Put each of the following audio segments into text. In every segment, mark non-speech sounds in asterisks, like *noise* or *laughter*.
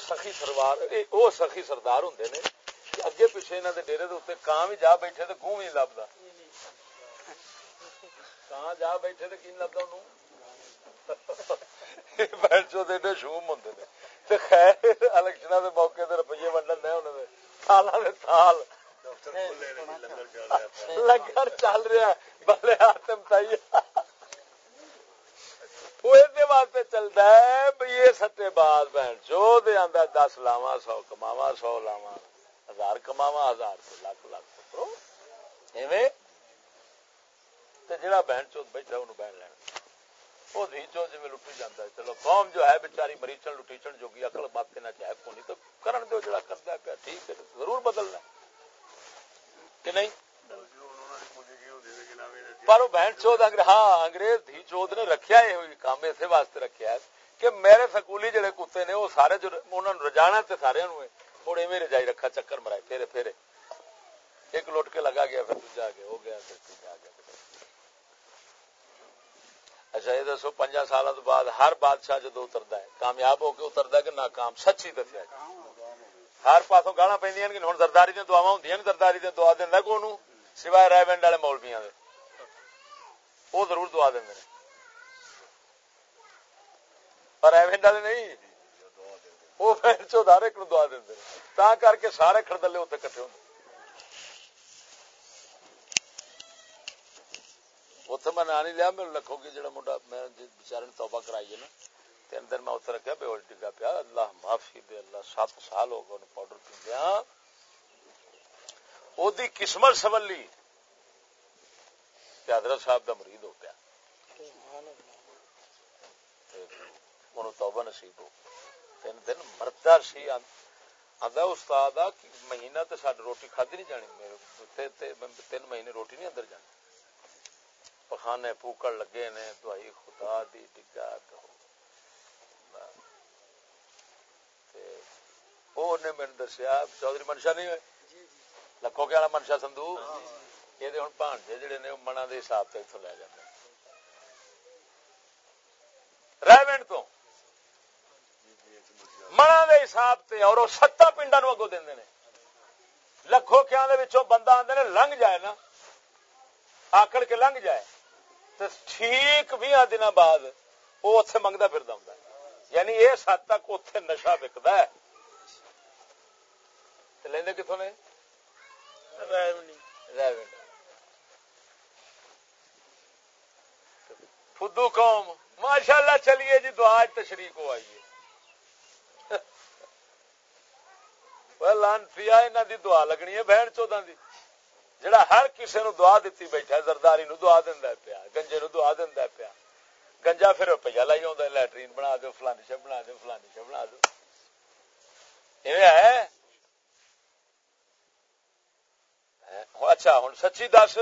سخی سروار وہ سخی سردار ہوں نے اگے پیچھے انہوں ڈیری اتنے کان بھی جا بیٹھے تو گوں بھی لبتا کان جا بیٹھے تو کی لبتا انہوں؟ *laughs* شوم ہوں خیر الیکشن کے موقع روپیے ونڈن دے ہونے سال۔ سال لنگر چل رہا بلے آتم تائی۔ واسطے چلتا ہے بھائی یہ سٹے باز بہن جو، دے آدھا دس لاوا سو کماوا سو لاوا ہزار کماوا ہزار لکھ لکھ جڑا بہن چوت بیٹھا انہوں بہن لینا وہ دھی چو جی لٹی جانا ہے۔ چلو قوم جو ہے بچاری مریچن، لٹیچن جوگی اکل بات نہ چاہے کونی تو کرن دو جڑا کرتا پیا۔ ٹھیک ہے، ضرور بدلنا کہ نہیں؟ پر وہ بہن چوت ہاں انگریز دھی چوت نے رکھیا یہ کام اسے واسطے رکھیا ہے کہ میرے سکولی جڑے کتے نے وہ سارے انہوں رجانا تے سارے مڑ ایویں رجائی رکھا چکر مرائے پھیرے پھیرے ایک لوٹ کے لگا گیا پھر دوجا گیا ہو گیا پھر تیجا گیا اچھا یہ دسو پنجا سال بعد ہر بادشاہ جدو اترتا ہے کامیاب ہو کے اترتا ہے کہ ناکام سچی دسیا ہر پاسوں گالا پہ ہوں زرداری دیا دعوا ہوں زرداری دعا دینا کون سوائے رائے ونڈ والے مولبیاں وہ ضرور دعا دیں پر ونڈ والے نہیں۔ وہ پھر چو ایک دعا دیں تا کر کے سارے خردلے اتنے کٹھے ہوتے اتنے میں نہ نہیں لیا میرے لکھو گی جڑا منڈا میں جی بچارے نے توبہ کرائی ہے نا، تین دن میں اتنے رکھا بے ڈگا پیا۔ اللہ معافی دے، اللہ سات سال ہو گئے پاؤڈر پیندیا ہاں۔ وہ قسمت سولی حضرت صاحب دا مرید ہو گیا توبہ نصیب ہو تین دن مردا سی آدھا استاد آ مہینہ تو سڈ روٹی کھدی نہیں جانی تین مہینے روٹی نہیں اندر جانی پخانے پوکڑ لگے نے دوائی خدا دی ڈگا مین دسیا چودھری منشا نہیں ہوئے لکھو کے والا منشا سندو یہ ہوں بانجے جڑے نے منا دے حساب سے اتوں لے جاتے ریونڈ تو منا دے حساب سے اور وہ ستا پنڈا نو اگو دے لکھو کیا بندہ آدھے لنگ جائے نا آکڑ کے لنگ جائے تو ٹھیک بھی دن بعد وہ اتنے منگتا پھر ہوں یعنی اس حد تک اتنے نشا وکد لینے کتوں نے فدو قوم ماشاء اللہ چلیے جی دعا تشریق ہو آئیے۔ لانتی دی، دعا لگنی ہے بہن چودہ دی۔ جڑا ہر کسی نو دعا دیتی بیٹھا، زرداری نو دعا دیندا پیا، گنجے نو دعا دیندا پیا۔ گنجا پھر روپیہ لائی ہوندا لیٹرین بنا دو، فلانی شے بنا دو، فلانی شے بنا دو۔ ایویں ہے؟ اچھا ہن سچی دس،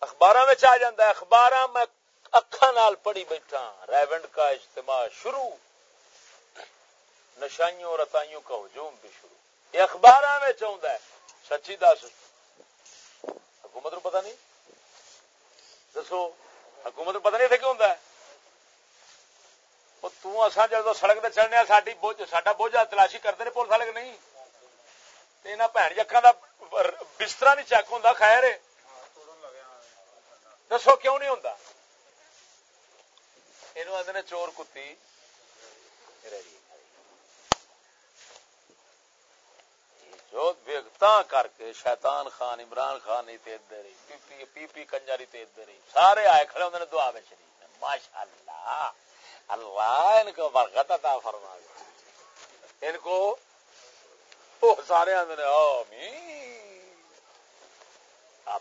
اخباراں وچ آ جاندا ہے، اخباراں میں اکھاں نال پڑھی بیٹھا ہاں، ریونڈ کا اجتماع شروع۔ نشائیوں رتائیوں کا ہجوم بھی شروع۔ یہ اخباراں وچ آوندا ہے۔ سچی دس۔ حکومت نو پتا نہیں؟ دسو، حکومت پتا نہیں کیوں ہے؟ تسا جب سڑک تے چڑھنے ساری بوجھ، ساڈا بوجھا تلاشی کرتے پولیس والے نہیں؟ یہاں بھن جکا جی کا بستر نہیں چیک ہوں خیر دسو کیوں نہیں ہوں یہ آدھے چور کتی رہی جو کر کے شیطان خان عمران خان ہی تیز دے رہی پی پی پی پی کنجاری تیز دے رہی سارے آئے کھڑے ہوندے نے دعا میں شریف ماشاء اللہ اللہ ان کو برکت عطا فرما ان کو وہ سارے آندے نے آمین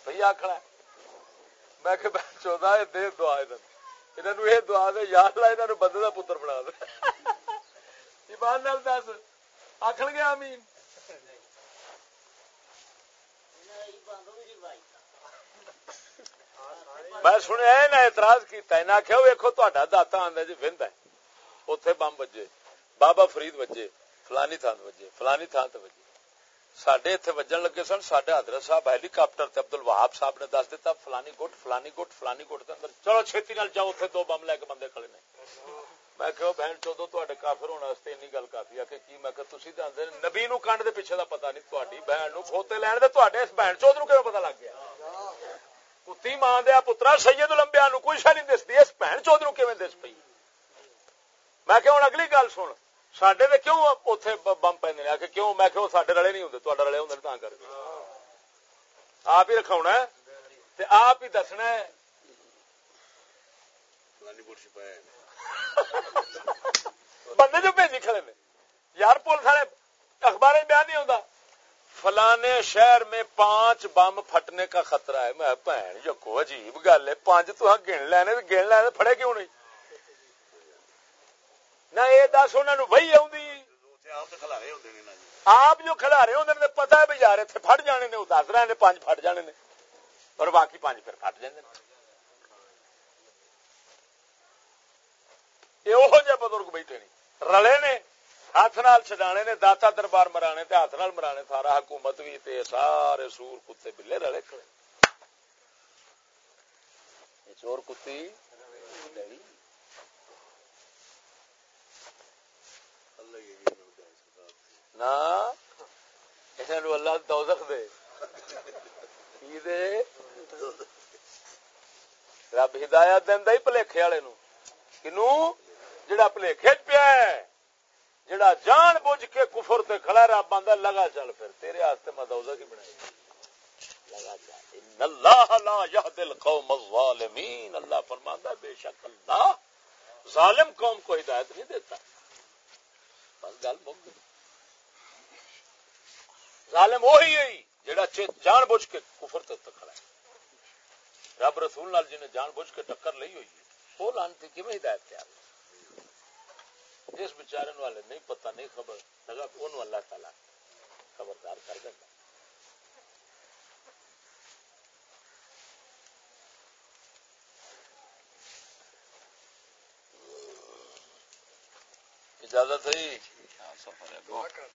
آپ ہی آکھڑا میں کہ چودہ دے دعا انہوں یہ دعا دے، یا اللہ انہوں بندے دا پتر بنا دے۔ ایمان نال دس۔ آکھن گے آمین۔ میں سنیا نہ اعتراض کیا آخیا ویکو تا دتا آدھا جی وہد ہے۔ اتے بمب بجے۔ بابا فرید بجے، فلانی تھان بجے، فلانی تھان سے بجے۔ سڈے اتنے وجن لگے سن سڈے حضرت صاحب ہیلی کاپٹر ابدل وہاب صاحب نے دس دتا فلانی گٹ فلانی گٹ فلانی گٹ کے اندر چلو چھتی نال جاؤ اتنے دو بم لے کے بندے کھڑے نے میں کہ بہن چودو تے کافر ہونے واسطے این گل کافی آ کہ کی میں کہ تسی تھی جانتے نبی نو کنڈ دے پیچھے دا پتا نہیں تاری بہن نو کھوتے لین دے تے اس بہن چود نو پتا لگ گیا کتی ماں دیا پترا سید لمبیا نو کوئی شا نہیں دستی اس بہن چود نو کیون دس پی میں کہ ہوں اگلی گل سن سڈے تو کیوں اتنے بم پہ آ کے کیوں میں کہ سڈے رلے نہیں ہوں تا رلے ہوں کر آپ ہی رکھا آپ ہی دسنا بندے جو بھیجی کھڑے میں یار پولیس والے اخبار بیان نہیں ہوتا فلانے شہر میں پانچ بم پھٹنے کا خطرہ ہے میں بھن یقو عجیب گل ہے پانچ تو گن لینے گن لینے پھڑے کیوں نہیں نہ یہ دس انہوں وہی آپ جو کھلارے ہوں پتا ہے بھی یار اتنے پھٹ جانے نے دس رہے ہیں پانچ پھٹ جانے نے۔ اور باقی پانچ پھر پھٹ جانے یہ بزرگ بیٹھے نہیں رلے نے ہاتھ نال چڈانے نے داتا دربار مرانے تے ہاتھ نال مرانے سارا حکومت بھی تے سارے سور کتے بلے رلے کھڑے۔ چور کتی؟ اللہ دوزخ دے۔ دے؟ رب ہدایت دینا ہی پلیکھے والے نو۔ جڑا پلیکھے پیا ہے، جڑا جان بوجھ کے کفر تے کھڑا رب آندا لگا چل پھر، تیرے واسطے میں دوزخ ہی بنائی۔ لگا چل۔ ان اللہ لا القوم الظالمین۔ اللہ فرماندا بے شک اللہ ظالم قوم کو ہدایت نہیں دیتا۔ بس گل مک ظالم وہی ہے جڑا جان بوجھ کے کفر تے کھڑا ہے۔ رب رسول نال جن جان بوجھ کے ٹکر لئی ہوئی ہے، وہ لانتی کیویں ہدایت تیار جس بچارے والے نہیں پتہ، نہیں خبر، لگا ان اللہ تعالی خبردار کر دیتا۔ اجازت ہے؟ ہے